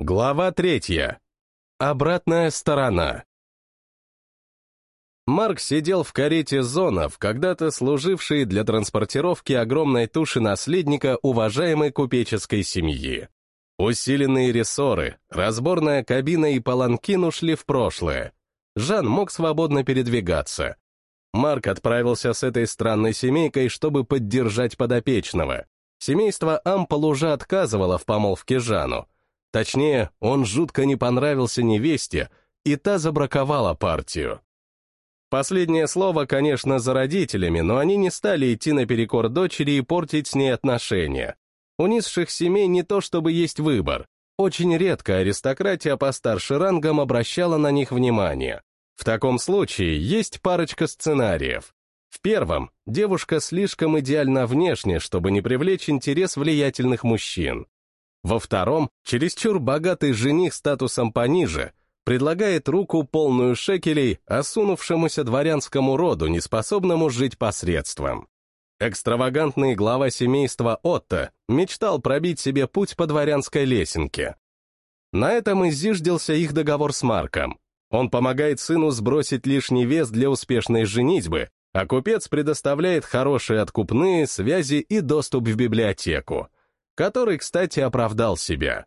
Глава третья. Обратная сторона. Марк сидел в карете зонов, когда-то служившей для транспортировки огромной туши наследника уважаемой купеческой семьи. Усиленные рессоры, разборная кабина и паланкин ушли в прошлое. Жан мог свободно передвигаться. Марк отправился с этой странной семейкой, чтобы поддержать подопечного. Семейство Ампол уже отказывало в помолвке Жану. Точнее, он жутко не понравился невесте, и та забраковала партию. Последнее слово, конечно, за родителями, но они не стали идти наперекор дочери и портить с ней отношения. У низших семей не то чтобы есть выбор. Очень редко аристократия постарше рангом обращала на них внимание. В таком случае есть парочка сценариев. В первом девушка слишком идеально внешне, чтобы не привлечь интерес влиятельных мужчин. Во втором чересчур богатый жених статусом пониже предлагает руку полную шекелей осунувшемуся дворянскому роду, неспособному жить посредством. Экстравагантный глава семейства Отто мечтал пробить себе путь по дворянской лесенке. На этом и зиждился их договор с Марком. Он помогает сыну сбросить лишний вес для успешной женитьбы, а купец предоставляет хорошие откупные, связи и доступ в библиотеку, который, кстати, оправдал себя.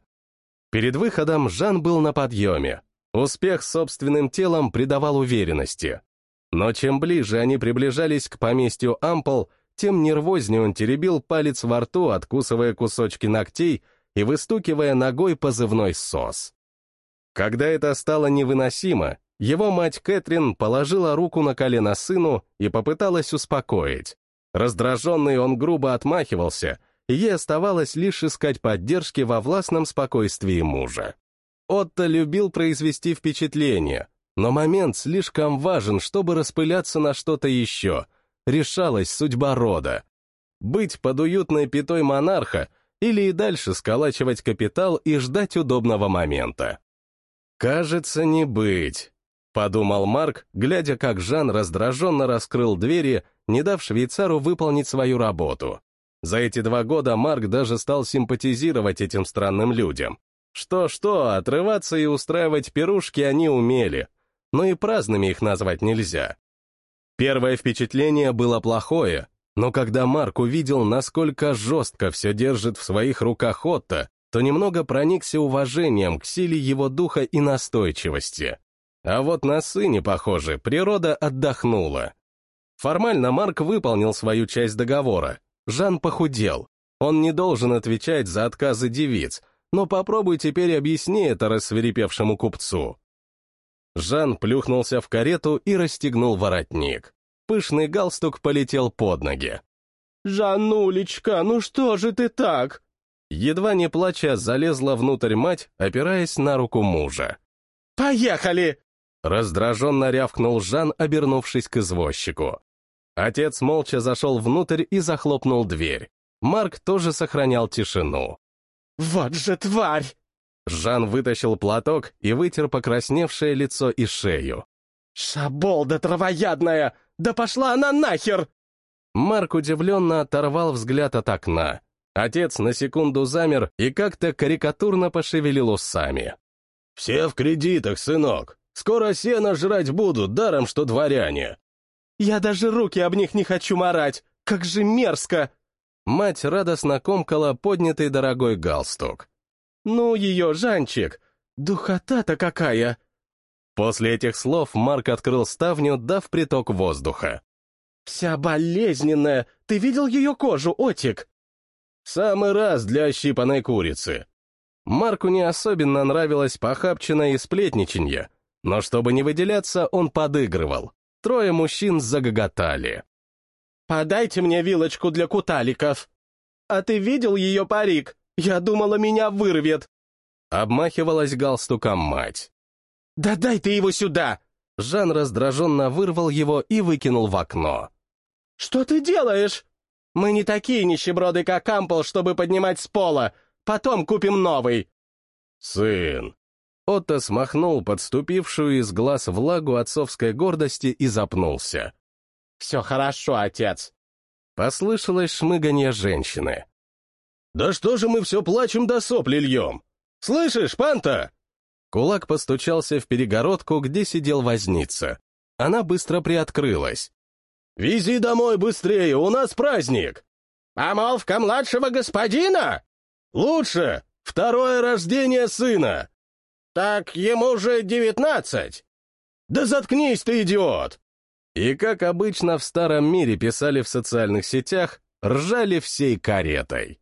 Перед выходом Жан был на подъеме, Успех собственным телом придавал уверенности. Но чем ближе они приближались к поместью Ампл, тем нервознее он теребил палец во рту, откусывая кусочки ногтей и выстукивая ногой позывной сос. Когда это стало невыносимо, его мать Кэтрин положила руку на колено сыну и попыталась успокоить. Раздраженный он грубо отмахивался, ей оставалось лишь искать поддержки во властном спокойствии мужа. Отто любил произвести впечатление, но момент слишком важен, чтобы распыляться на что-то еще. Решалась судьба рода. Быть под уютной пятой монарха или и дальше сколачивать капитал и ждать удобного момента. «Кажется, не быть», — подумал Марк, глядя, как Жан раздраженно раскрыл двери, не дав швейцару выполнить свою работу. За эти два года Марк даже стал симпатизировать этим странным людям. Что-что, отрываться и устраивать пирушки они умели, но и праздными их назвать нельзя. Первое впечатление было плохое, но когда Марк увидел, насколько жестко все держит в своих руках Отто, то немного проникся уважением к силе его духа и настойчивости. А вот на сыне, похоже, природа отдохнула. Формально Марк выполнил свою часть договора. Жан похудел. Он не должен отвечать за отказы девиц, но попробуй теперь объясни это рассверепевшему купцу. Жан плюхнулся в карету и расстегнул воротник. Пышный галстук полетел под ноги. «Жанулечка, ну что же ты так?» Едва не плача, залезла внутрь мать, опираясь на руку мужа. «Поехали!» Раздраженно рявкнул Жан, обернувшись к извозчику. Отец молча зашел внутрь и захлопнул дверь. Марк тоже сохранял тишину. «Вот же тварь!» Жан вытащил платок и вытер покрасневшее лицо и шею. «Шаболда травоядная! Да пошла она нахер!» Марк удивленно оторвал взгляд от окна. Отец на секунду замер и как-то карикатурно пошевелил усами. «Все в кредитах, сынок. Скоро сено жрать будут, даром что дворяне». «Я даже руки об них не хочу марать. Как же мерзко!» Мать радостно комкала поднятый дорогой галстук. «Ну ее, Жанчик! Духота-то какая!» После этих слов Марк открыл ставню, дав приток воздуха. «Вся болезненная! Ты видел ее кожу, Отик?» «Самый раз для ощипанной курицы». Марку не особенно нравилось похабченное и сплетничанье, но чтобы не выделяться, он подыгрывал. Трое мужчин загоготали. «Подайте мне вилочку для куталиков!» «А ты видел ее парик? Я думала, меня вырвет!» Обмахивалась галстуком мать. «Да дай ты его сюда!» Жан раздраженно вырвал его и выкинул в окно. «Что ты делаешь?» «Мы не такие нищеброды, как Ампл, чтобы поднимать с пола. Потом купим новый». «Сын!» Отто смахнул подступившую из глаз влагу отцовской гордости и запнулся. «Все хорошо, отец!» Послышалось шмыганье женщины. «Да что же мы все плачем да сопли льем?» Слышишь, Панта?» Кулак постучался в перегородку, где сидел возница. Она быстро приоткрылась. «Вези домой быстрее, у нас праздник!» «Помолвка младшего господина?» «Лучше! Второе рождение сына!» «Так ему же девятнадцать!» «Да заткнись ты, идиот!» И, как обычно в старом мире писали в социальных сетях, ржали всей каретой.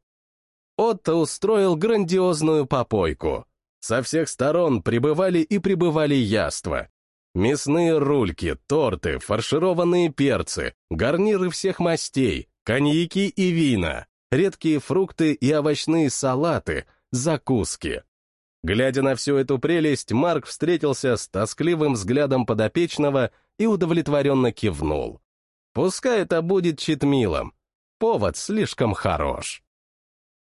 Отто устроил грандиозную попойку. Со всех сторон прибывали и прибывали яства. Мясные рульки, торты, фаршированные перцы, гарниры всех мастей, коньяки и вина, редкие фрукты и овощные салаты, закуски. Глядя на всю эту прелесть, Марк встретился с тоскливым взглядом подопечного и удовлетворенно кивнул. Пускай это будет читмилом. Повод слишком хорош.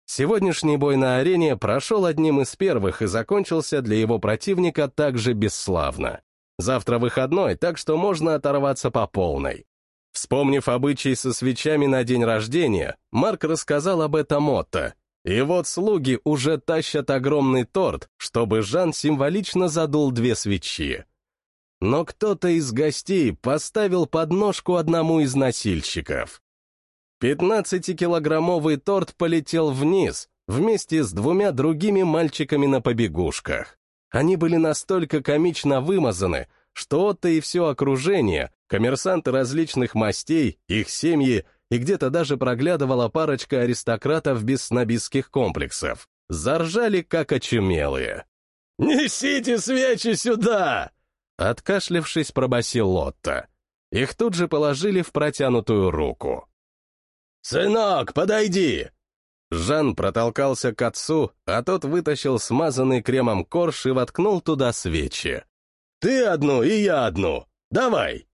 Сегодняшний бой на арене прошел одним из первых и закончился для его противника также бесславно. Завтра выходной, так что можно оторваться по полной. Вспомнив обычай со свечами на день рождения, Марк рассказал об этом Отто. И вот слуги уже тащат огромный торт, чтобы Жан символично задул две свечи. Но кто-то из гостей поставил подножку одному из носильщиков. Пятнадцатикилограммовый торт полетел вниз, вместе с двумя другими мальчиками на побегушках. Они были настолько комично вымазаны, что Отто и все окружение, коммерсанты различных мастей, их семьи и где-то даже проглядывала парочка аристократов без снобистских комплексов, заржали как очумелые. «Несите свечи сюда!» Откашлившись, пробасил Лотта. Их тут же положили в протянутую руку. «Сынок, подойди!» Жан протолкался к отцу, а тот вытащил смазанный кремом корж и воткнул туда свечи. «Ты одну, и я одну! Давай!»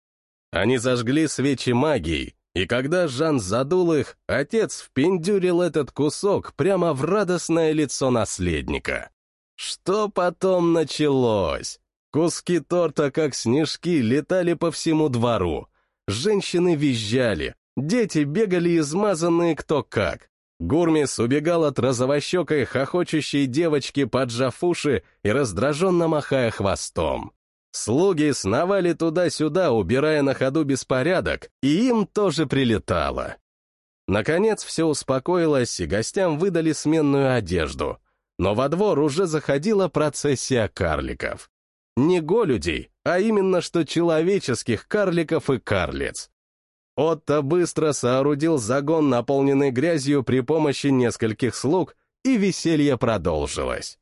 Они зажгли свечи магией, и когда Жан задул их, отец впендюрил этот кусок прямо в радостное лицо наследника. Что потом началось? Куски торта, как снежки, летали по всему двору. Женщины визжали, дети бегали измазанные кто как. Гурмис убегал от розовощекой хохочущей девочки, поджав уши и раздраженно махая хвостом. Слуги сновали туда-сюда, убирая на ходу беспорядок, и им тоже прилетало. Наконец все успокоилось, и гостям выдали сменную одежду. Но во двор уже заходила процессия карликов. Не голюдей, а именно что человеческих карликов и карлиц. Отто быстро соорудил загон, наполненный грязью при помощи нескольких слуг, и веселье продолжилось.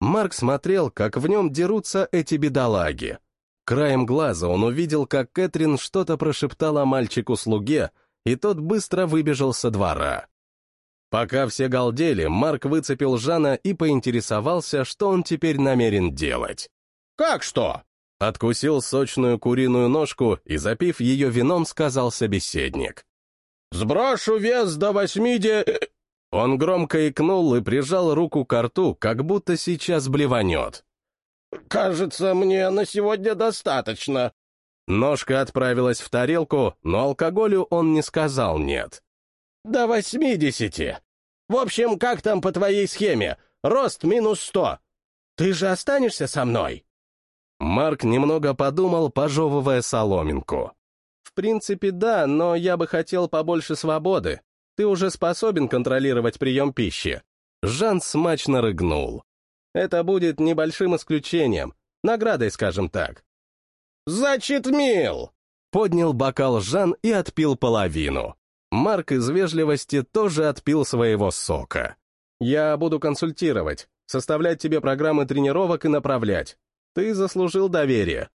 Марк смотрел, как в нем дерутся эти бедолаги. Краем глаза он увидел, как Кэтрин что-то прошептала мальчику-слуге, и тот быстро выбежал со двора. Пока все галдели, Марк выцепил Жана и поинтересовался, что он теперь намерен делать. «Как что?» Откусил сочную куриную ножку и, запив ее вином, сказал собеседник. «Сброшу вес до восьмиде...» Он громко икнул и прижал руку к рту, как будто сейчас блеванет. «Кажется, мне на сегодня достаточно». Ножка отправилась в тарелку, но алкоголю он не сказал «нет». «До восьмидесяти. В общем, как там по твоей схеме? Рост минус сто. Ты же останешься со мной?» Марк немного подумал, пожевывая соломинку. «В принципе, да, но я бы хотел побольше свободы. Ты уже способен контролировать прием пищи». Жан смачно рыгнул. «Это будет небольшим исключением, наградой, скажем так». «Значит, мил!» Поднял бокал Жан и отпил половину. Марк из вежливости тоже отпил своего сока. «Я буду консультировать, составлять тебе программы тренировок и направлять. Ты заслужил доверие.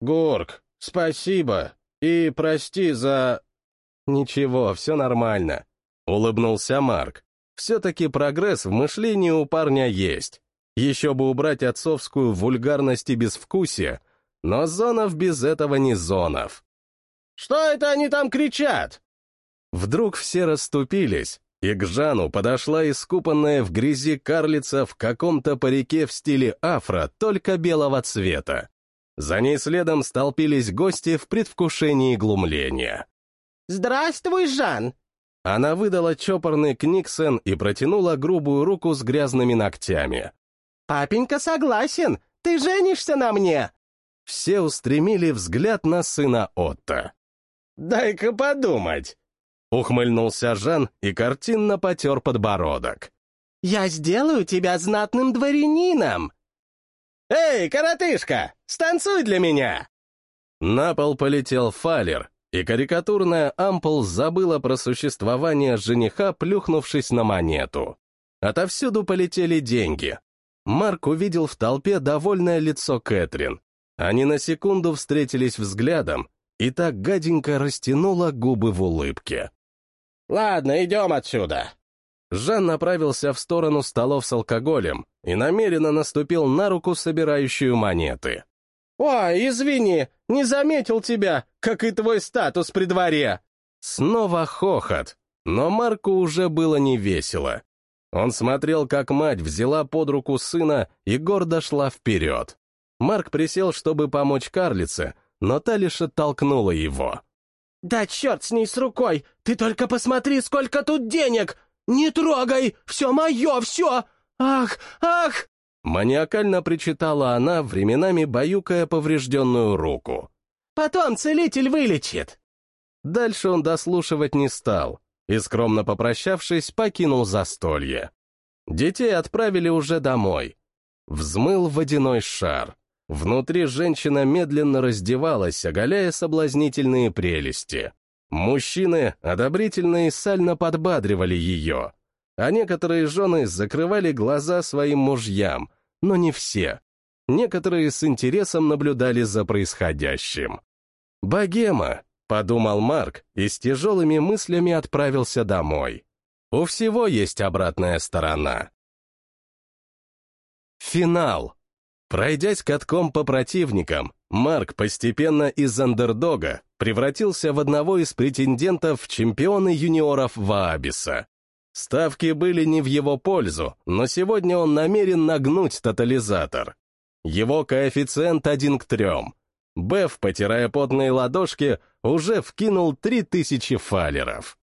Горг, спасибо. И прости за... Ничего, все нормально. Улыбнулся Марк. Все-таки прогресс в мышлении у парня есть. Еще бы убрать отцовскую вульгарность и безвкусие, но Зонов без этого не Зонов. «Что это они там кричат?» Вдруг все расступились, и к Жану подошла искупанная в грязи карлица в каком-то парике в стиле афро, только белого цвета. За ней следом столпились гости в предвкушении глумления. «Здравствуй, Жан!» Она выдала чопорный книксон и протянула грубую руку с грязными ногтями. Папенька согласен, ты женишься на мне!» Все устремили взгляд на сына Отто. «Дай-ка подумать!» Ухмыльнулся Жан и картинно потер подбородок. «Я сделаю тебя знатным дворянином!» «Эй, коротышка, станцуй для меня!» На пол полетел фалер, и карикатурная ампул забыла про существование жениха, плюхнувшись на монету. Отовсюду полетели деньги. Марк увидел в толпе довольное лицо Кэтрин. Они на секунду встретились взглядом, и так гаденько растянула губы в улыбке. «Ладно, идем отсюда!» Жан направился в сторону столов с алкоголем и намеренно наступил на руку, собирающую монеты. «Ой, извини, не заметил тебя, как и твой статус при дворе!» Снова хохот, но Марку уже было не весело. Он смотрел, как мать взяла под руку сына и гордо шла вперед. Марк присел, чтобы помочь карлице, но та лишь оттолкнула его. «Да черт с ней с рукой! Ты только посмотри, сколько тут денег! Не трогай! Все мое, все! Ах, ах!» Маниакально причитала она, временами баюкая поврежденную руку. «Потом целитель вылечит!» Дальше он дослушивать не стал и, скромно попрощавшись, покинул застолье. Детей отправили уже домой. Взмыл водяной шар. Внутри женщина медленно раздевалась, оголяя соблазнительные прелести. Мужчины одобрительно и сально подбадривали ее, а некоторые жены закрывали глаза своим мужьям, но не все. Некоторые с интересом наблюдали за происходящим. «Богема», — подумал Марк и с тяжелыми мыслями отправился домой. У всего есть обратная сторона. Финал. Пройдясь катком по противникам, Марк постепенно из андердога превратился в одного из претендентов в чемпионы юниоров Ваабиса. Ставки были не в его пользу, но сегодня он намерен нагнуть тотализатор. Его коэффициент один к трем. Беф, потирая потные ладошки, уже вкинул три тысячи фалеров.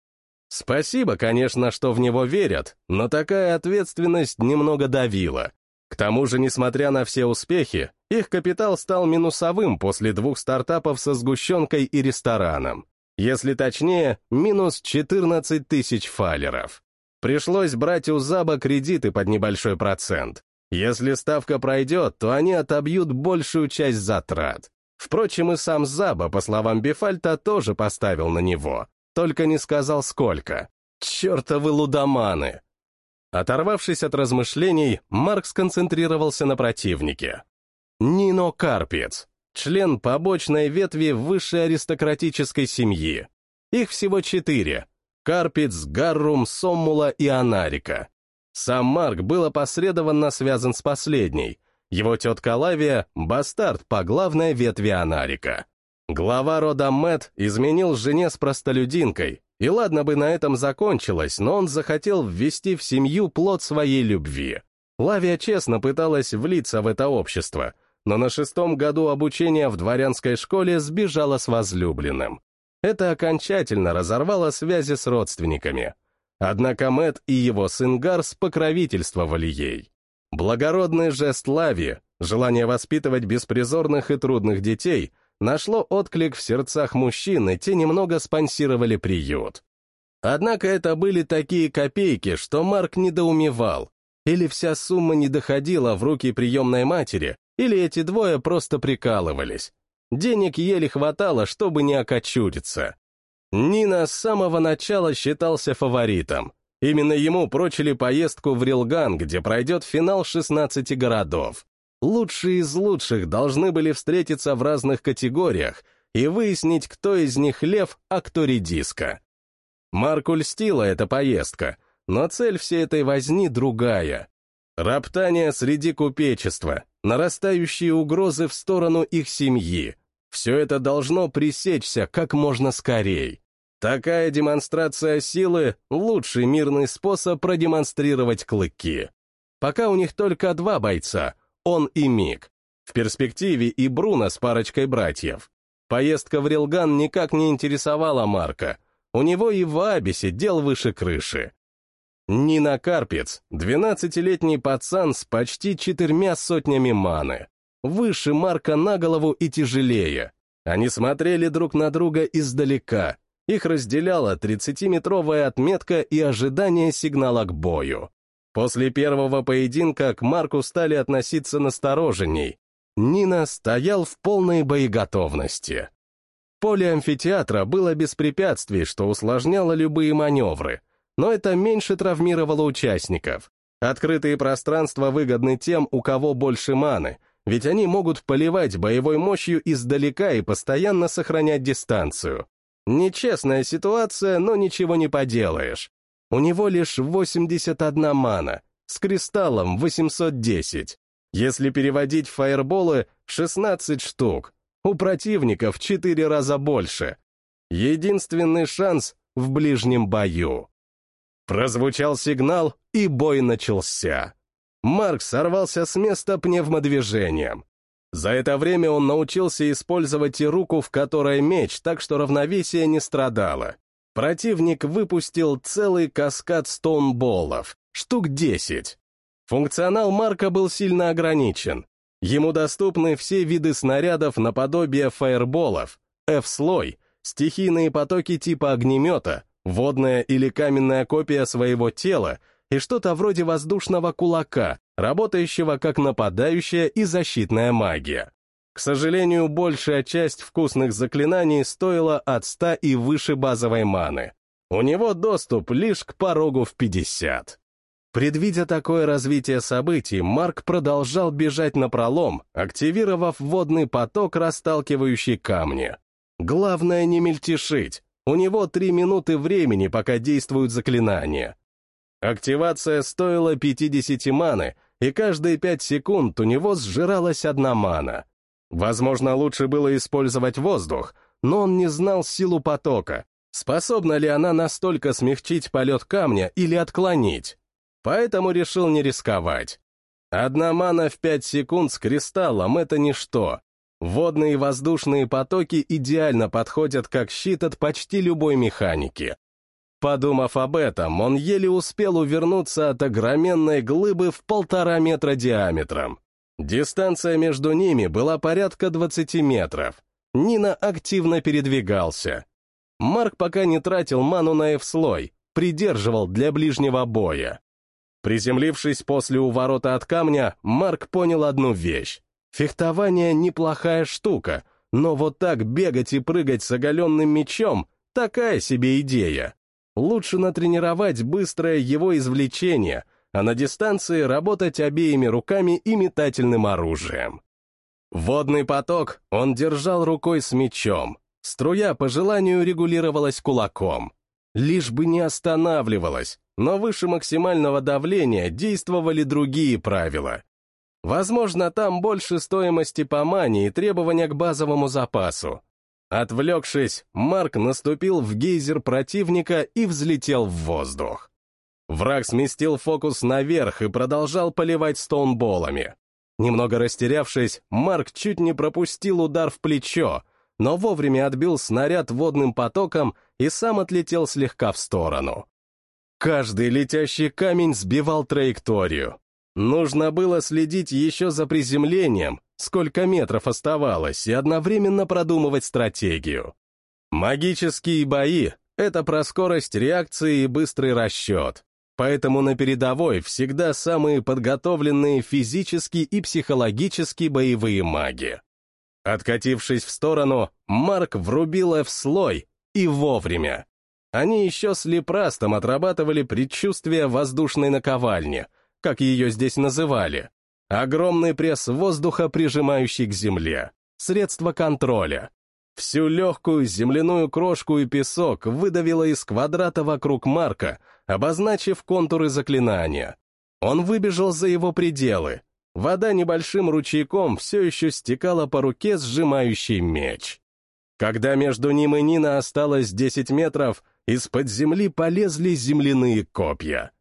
Спасибо, конечно, что в него верят, но такая ответственность немного давила. К тому же, несмотря на все успехи, их капитал стал минусовым после двух стартапов со сгущенкой и рестораном. Если точнее, минус 14 тысяч фалеров. Пришлось брать у Заба кредиты под небольшой процент. Если ставка пройдет, то они отобьют большую часть затрат. Впрочем, и сам Заба, по словам Бефальта, тоже поставил на него, только не сказал сколько. Чертовы лудоманы! Оторвавшись от размышлений, Марк сконцентрировался на противнике. Нино Карпец, член побочной ветви высшей аристократической семьи. Их всего четыре — Карпец, Гаррум, Соммула и Анарика. Сам Марк был опосредованно связан с последней. Его тетка Лавия — бастард по главной ветви Анарика. Глава рода Мэт изменил жене с простолюдинкой, и ладно бы на этом закончилось, но он захотел ввести в семью плод своей любви. Лавия честно пыталась влиться в это общество, но на шестом году обучения в дворянской школе сбежала с возлюбленным. Это окончательно разорвало связи с родственниками. Однако Мэт и его сын Гарс покровительствовали ей. Благородный жест Лави, желание воспитывать беспризорных и трудных детей — нашло отклик в сердцах мужчин, и те немного спонсировали приют. Однако это были такие копейки, что Марк недоумевал. Или вся сумма не доходила в руки приемной матери, или эти двое просто прикалывались. Денег еле хватало, чтобы не окочуриться. Нина с самого начала считался фаворитом. Именно ему прочили поездку в Рилган, где пройдет финал 16 городов. Лучшие из лучших должны были встретиться в разных категориях и выяснить, кто из них лев, а кто редиска. Марку льстила эта поездка, но цель всей этой возни другая. Роптание среди купечества, нарастающие угрозы в сторону их семьи. Все это должно пресечься как можно скорей. Такая демонстрация силы — лучший мирный способ продемонстрировать клыки. Пока у них только два бойца — он и Мик. В перспективе и Бруно с парочкой братьев. Поездка в Рилган никак не интересовала Марка. У него и в Абисе дел выше крыши. Нина Карпец, 12-летний пацан с почти четырьмя сотнями маны. Выше Марка на голову и тяжелее. Они смотрели друг на друга издалека. Их разделяла 30-метровая отметка и ожидание сигнала к бою. После первого поединка к Марку стали относиться настороженней. Нина стоял в полной боеготовности. Поле амфитеатра было без препятствий, что усложняло любые маневры, но это меньше травмировало участников. Открытые пространства выгодны тем, у кого больше маны, ведь они могут поливать боевой мощью издалека и постоянно сохранять дистанцию. Нечестная ситуация, но ничего не поделаешь. У него лишь 81 мана, с кристаллом 810. Если переводить фаерболы, 16 штук. У противников в 4 раза больше. Единственный шанс в ближнем бою. Прозвучал сигнал, и бой начался. Марк сорвался с места пневмодвижением. За это время он научился использовать и руку, в которой меч, так что равновесие не страдало. Противник выпустил целый каскад стоунболлов, штук 10. Функционал Марка был сильно ограничен. Ему доступны все виды снарядов наподобие фаерболов, F-слой, стихийные потоки типа огнемета, водная или каменная копия своего тела — и что-то вроде воздушного кулака, работающего как нападающая и защитная магия. К сожалению, большая часть вкусных заклинаний стоила от 100 и выше базовой маны. У него доступ лишь к порогу в 50. Предвидя такое развитие событий, Марк продолжал бежать на пролом, активировав водный поток, расталкивающий камни. Главное не мельтешить. У него три минуты времени, пока действуют заклинания. Активация стоила 50 маны, и каждые 5 секунд у него сжиралась одна мана. Возможно, лучше было использовать воздух, но он не знал силу потока, способна ли она настолько смягчить полет камня или отклонить. Поэтому решил не рисковать. Одна мана в 5 секунд с кристаллом — это ничто. Водные и воздушные потоки идеально подходят как щит от почти любой механики. Подумав об этом, он еле успел увернуться от огроменной глыбы в полтора метра диаметром. Дистанция между ними была порядка 20 метров. Нина активно передвигался. Марк пока не тратил ману на F-слой, придерживал для ближнего боя. Приземлившись после уворота от камня, Марк понял одну вещь. Фехтование — неплохая штука, но вот так бегать и прыгать с оголенным мечом — такая себе идея. Лучше натренировать быстрое его извлечение, а на дистанции работать обеими руками и метательным оружием. Водный поток он держал рукой с мечом. Струя по желанию регулировалась кулаком. Лишь бы не останавливалась, но выше максимального давления действовали другие правила. Возможно, там больше стоимости по мане и требования к базовому запасу. Отвлекшись, Марк наступил в гейзер противника и взлетел в воздух. Враг сместил фокус наверх и продолжал поливать стоунболами. Немного растерявшись, Марк чуть не пропустил удар в плечо, но вовремя отбил снаряд водным потоком и сам отлетел слегка в сторону. Каждый летящий камень сбивал траекторию. Нужно было следить еще за приземлением, сколько метров оставалось, и одновременно продумывать стратегию. Магические бои — это про скорость реакции и быстрый расчет. Поэтому на передовой всегда самые подготовленные физически и психологически боевые маги. Откатившись в сторону, Марк врубил F-слой и вовремя. Они еще с Лепрастом отрабатывали предчувствие воздушной наковальни, как ее здесь называли, Огромный пресс воздуха, прижимающий к земле. Средство контроля. Всю легкую земляную крошку и песок выдавило из квадрата вокруг Марка, обозначив контуры заклинания. Он выбежал за его пределы. Вода небольшим ручейком все еще стекала по руке, сжимающей меч. Когда между ним и Нина осталось 10 метров, из-под земли полезли земляные копья.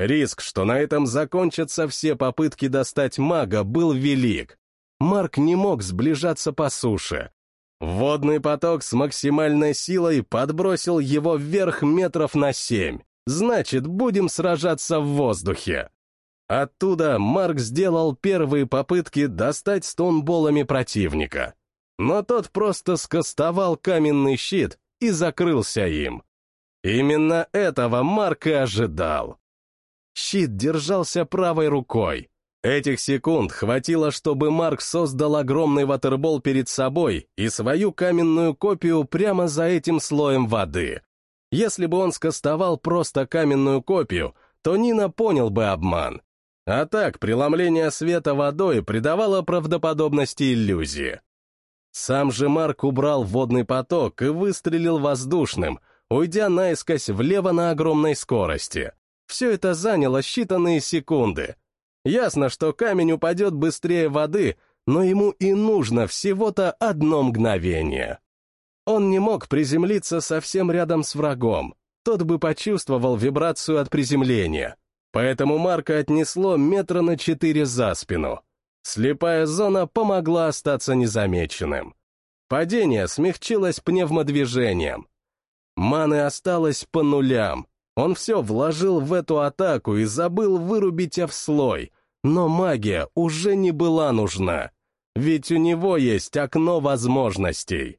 Риск, что на этом закончатся все попытки достать мага, был велик. Марк не мог сближаться по суше. Водный поток с максимальной силой подбросил его вверх метров на семь. Значит, будем сражаться в воздухе. Оттуда Марк сделал первые попытки достать стонболами противника. Но тот просто скостовал каменный щит и закрылся им. Именно этого Марк и ожидал. Щит держался правой рукой. Этих секунд хватило, чтобы Марк создал огромный ватербол перед собой и свою каменную копию прямо за этим слоем воды. Если бы он скостовал просто каменную копию, то Нина понял бы обман. А так, преломление света водой придавало правдоподобности иллюзии. Сам же Марк убрал водный поток и выстрелил воздушным, уйдя наискось влево на огромной скорости. Все это заняло считанные секунды. Ясно, что камень упадет быстрее воды, но ему и нужно всего-то одно мгновение. Он не мог приземлиться совсем рядом с врагом. Тот бы почувствовал вибрацию от приземления. Поэтому Марка отнесло метра на четыре за спину. Слепая зона помогла остаться незамеченным. Падение смягчилось пневмодвижением. Маны осталось по нулям. Он все вложил в эту атаку и забыл вырубить слой, но магия уже не была нужна, ведь у него есть окно возможностей.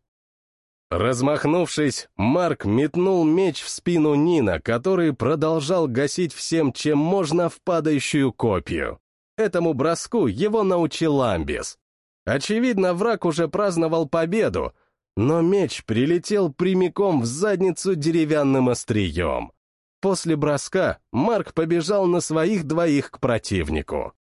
Размахнувшись, Марк метнул меч в спину Нина, который продолжал гасить всем, чем можно, в падающую копию. Этому броску его научил Амбис. Очевидно, враг уже праздновал победу, но меч прилетел прямиком в задницу деревянным острием. После броска Марк побежал на своих двоих к противнику.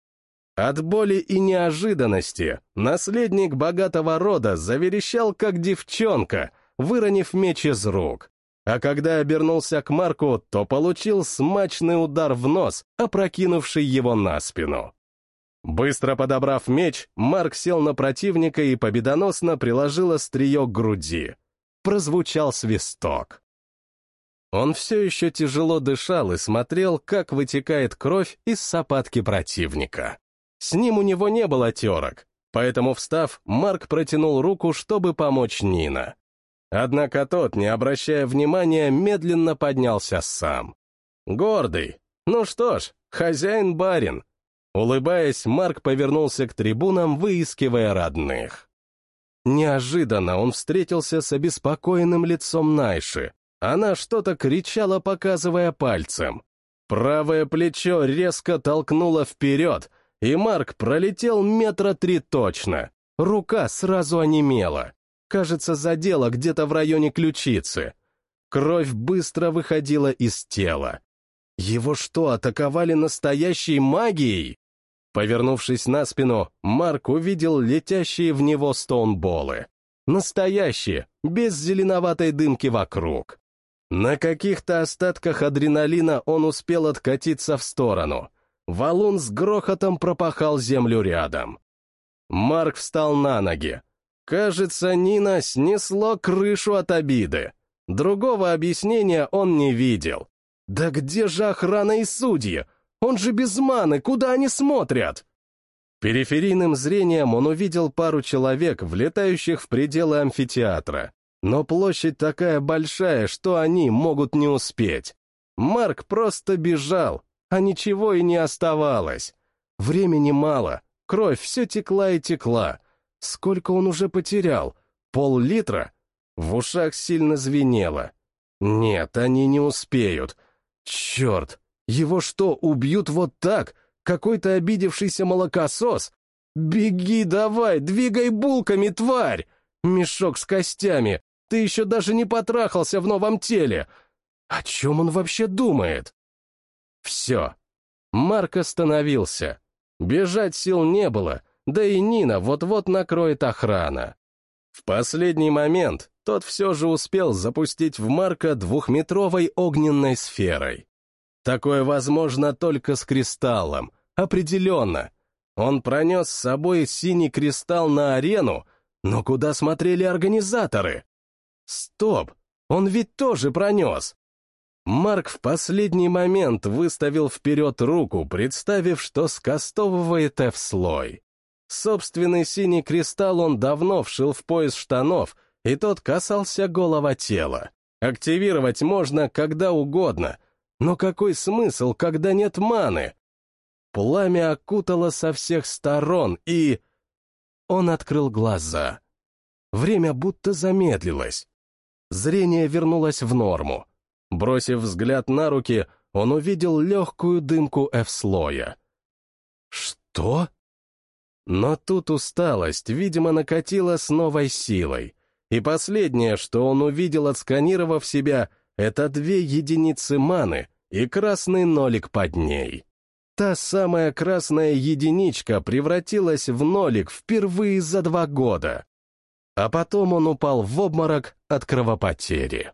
От боли и неожиданности наследник богатого рода заверещал, как девчонка, выронив меч из рук. А когда обернулся к Марку, то получил смачный удар в нос, опрокинувший его на спину. Быстро подобрав меч, Марк сел на противника и победоносно приложил острие к груди. Прозвучал свисток. Он все еще тяжело дышал и смотрел, как вытекает кровь из сапатки противника. С ним у него не было терок, поэтому, встав, Марк протянул руку, чтобы помочь Нина. Однако тот, не обращая внимания, медленно поднялся сам. Гордый. Ну что ж, хозяин-барин. Улыбаясь, Марк повернулся к трибунам, выискивая родных. Неожиданно он встретился с обеспокоенным лицом Найши. Она что-то кричала, показывая пальцем. Правое плечо резко толкнуло вперед, и Марк пролетел метра три точно. Рука сразу онемела. Кажется, задела где-то в районе ключицы. Кровь быстро выходила из тела. Его что, атаковали настоящей магией? Повернувшись на спину, Марк увидел летящие в него стоунболы. Настоящие, без зеленоватой дымки вокруг. На каких-то остатках адреналина он успел откатиться в сторону. Валун с грохотом пропахал землю рядом. Марк встал на ноги. Кажется, Нина снесло крышу от обиды. Другого объяснения он не видел. Да где же охрана и судьи? Он же без маны, куда они смотрят? Периферийным зрением он увидел пару человек, влетающих в пределы амфитеатра. Но площадь такая большая, что они могут не успеть. Марк просто бежал, а ничего и не оставалось. Времени мало, кровь все текла и текла. Сколько он уже потерял? Пол-литра? В ушах сильно звенело. Нет, они не успеют. Черт, его что, убьют вот так? Какой-то обидевшийся молокосос? Беги давай, двигай булками, тварь! Мешок с костями. Ты еще даже не потрахался в новом теле. О чем он вообще думает? Все. Марк остановился. Бежать сил не было, да и Нина вот-вот накроет охрана. В последний момент тот все же успел запустить в Марка двухметровой огненной сферой. Такое возможно только с кристаллом, определенно. Он пронес с собой синий кристалл на арену, но куда смотрели организаторы? Стоп, он ведь тоже пронес. Марк в последний момент выставил вперед руку, представив, что скостовывает F-слой. Собственный синий кристалл он давно вшил в пояс штанов, и тот касался голого тела. Активировать можно когда угодно — Но какой смысл, когда нет маны? Пламя окутало со всех сторон, и... Он открыл глаза. Время будто замедлилось. Зрение вернулось в норму. Бросив взгляд на руки, он увидел легкую дымку F-слоя. Что? Но тут усталость, видимо, накатила с новой силой. И последнее, что он увидел, отсканировав себя, это две единицы маны и красный нолик под ней. Та самая красная единичка превратилась в нолик впервые за два года. А потом он упал в обморок от кровопотери.